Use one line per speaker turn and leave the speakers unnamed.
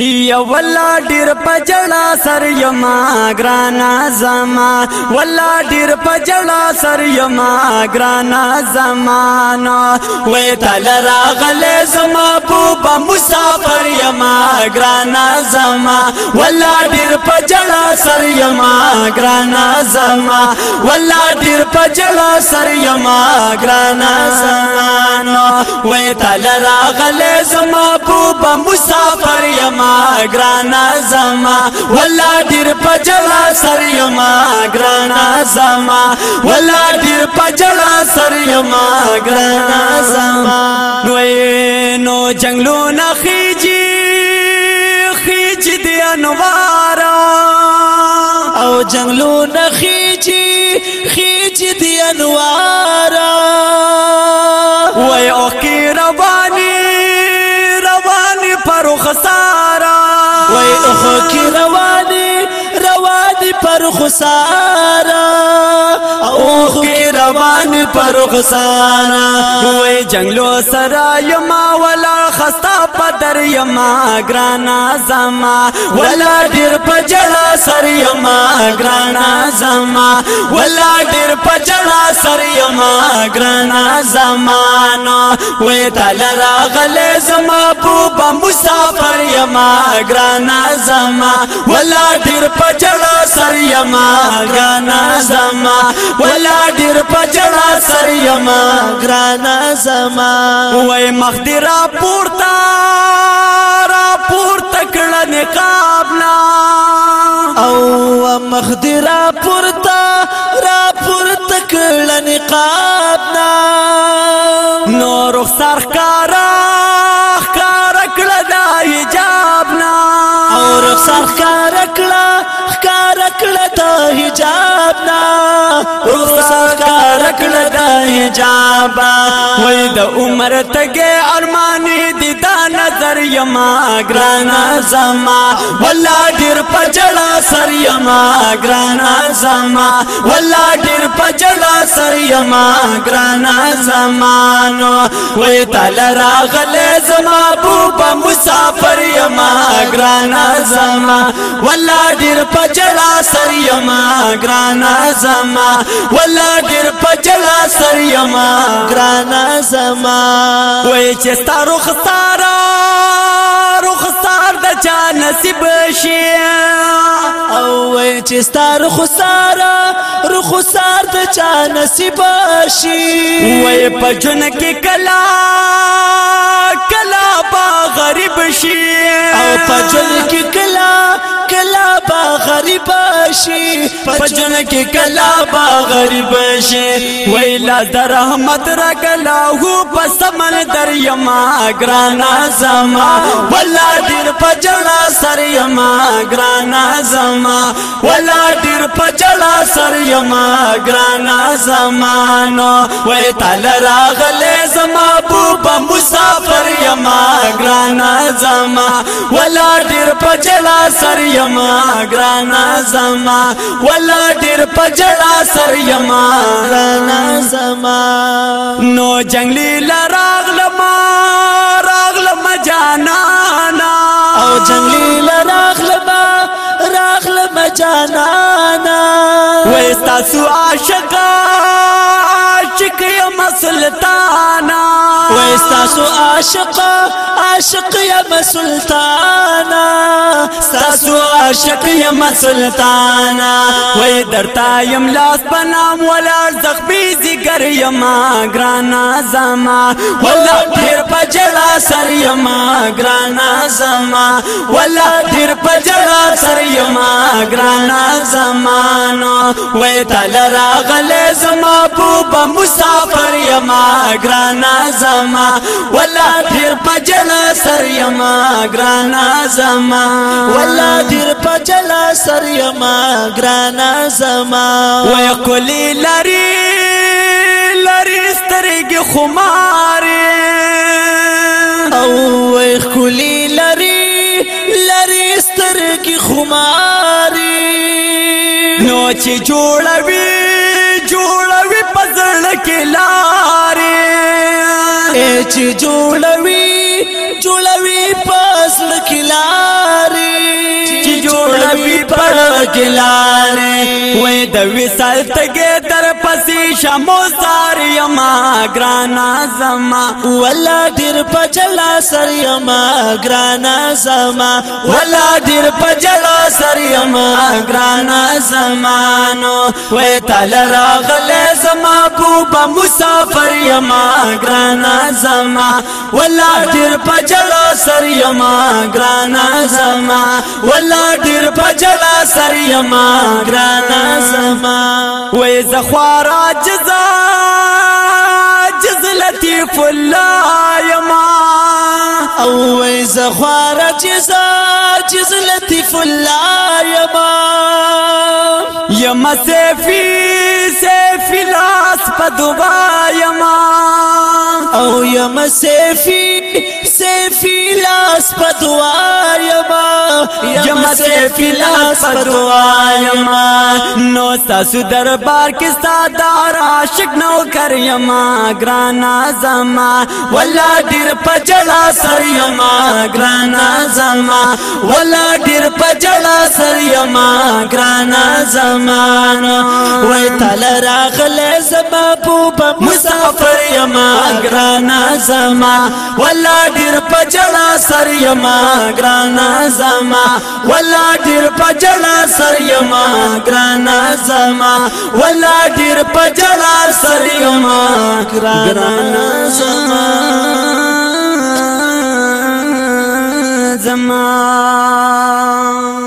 یا ولا ډیر پجړا سر یما گرانا زما ولا ډیر پجړا سر یما گرانا زمانا وې تل راغله زما بوب مسافر یما گرانا زما ولا ډیر پجړا سر یما گرانا زما ولا ډیر پجړا سر یما گرانا زمانا وې تل راغله زما مسافر یما گرانا زما ولا ډیر پجلا سر یما گرانا زما ولا ډیر پجلا سر یما گرانا زما نو نو جنگلو نخیجی خیج دی انوارا او جنگلو نخیجی خیج دی انوارا پر خسارا اوخ کی روان پر خسارا وای جنگلو سرا یما ولا خستا تا پدر یما گرانا زما ولا ډیر پجړا سر یما گرانا زما ولا ډیر پجړا سر یما گرانا زمانو وې تل راغله زما په مسافر یما گرانا زما ولا ډیر پجړا سر یما گرانا زما ولا ډیر پجړا سر یما گرانا زما وې مخدرا پورته نقابنا او مخدی را پورتا را پورتا کړل نقابنا نو رخصار کارا کار کړل دا حجابنا او رخصار کار کړل کار کړل دا حجابنا رخصار کار کړل دا حجابا وای د عمر تګه ارمانې دي نظر یما گرانا زما ولا ډیر پجړا سر یما گرانا زما ولا ډیر پجړا سر یما گرانا زمانو وې تل راغل زما بوبا مسافر یما گرانا زما ولا ډیر پجړا سر یما گرانا زما ولا ډیر پجړا سر یما گرانا زما وې چې ستارو ختاره رخصار د چا نصیب شي او چې ستاره خسار رخصار د چا نصیب شي وای په جون کې کلا کلا با غریب شي او په جون کې کلا کلا با غریب شي پجن کې کلا با غریب شي ویلا در رحمت را کلا هو پسمن در یما ګرانا زما ولا ډیر پجلا سر یما ګرانا زما ولا ډیر پجلا سر یما ګرانا زمانو وې تل راغ محبوب مسافر یما گرانا زما ولا ډیر پجلا سر یما گرانا زما ولا ډیر پجلا سر یما گرانا زما نو جنگلی لراغ لما راغ لما جانانا او جنگلی لراغ لما راغ لما جانانا وې تاسو عاشقان عاشق آشق یم سلطانا سسو عاشق یم سلطانا وی درتا یم لاس بنام ولا زخبی زگر یم گرانا زما پھر پجڑا سریما گرانا زما ولا ډیر پجڑا سریما گرانا زمانو وې تل راغله زما بوب مسافر یما گرانا زما ولا ډیر پجڑا سریما گرانا زما ولا ډیر پجڑا سریما گرانا زما وې کلی لری لری سترګې خمار چې جوړوي جوړوي پزړ کې لارې چې جوړوي جوړوي پزړ کې لارې چې جوړوي پزړ کې لارې وې د وسال تګه پسې شموستار یما ګرانا زما ولا ډیر پجلا سر یما ګرانا زما ولا ډیر پجلا سر یما ګرانا زمانو وې تل راغله زما محبوبا مسافر یما گرانا زما ولا ډیر پجړا سر یما گرانا زما ولا ډیر پجړا سر یما گرانا زما وې زخوارا جزا جزلتی فلا یما او وې زخوارا جزا جزلتی فلا یما یما سیفی اوس په دوبای ما او یم سیفی سیفی لاس په دوبای یما سے فلا پدوا یما نو تاسو دربار کې ستادار عاشق نو کر یما ګرانا زما ولا ډیر پجلا سر یما ګرانا زما ولا ډیر پجلا سر یما ګرانا زما وای تل راغله زما په یما گرانا زما ولا ډیر پجړا سر یما گرانا زما ولا ډیر پجړا سر یما گرانا زما ولا ډیر پجړا سر یما گرانا زما زما